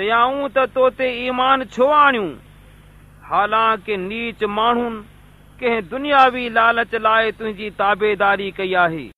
چيائون ته تو تي ايمان ڇو آڻيون؟ حالانڪه نيچ ماڻهن ڪنهن دنياوي لالچ لاءِ تنهنجي تابيداري ڪئي آهي.